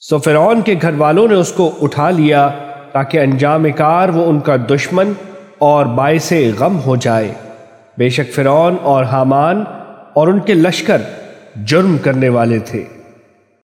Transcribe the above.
سو فرعون کے گھر والوں نے اس کو اٹھا لیا تاکہ انجام کار وہ ان کا دشمن اور باعث غم ہو جائے۔ بے شک فرعون اور حامان اور ان کے لشکر جرم کرنے والے تھے۔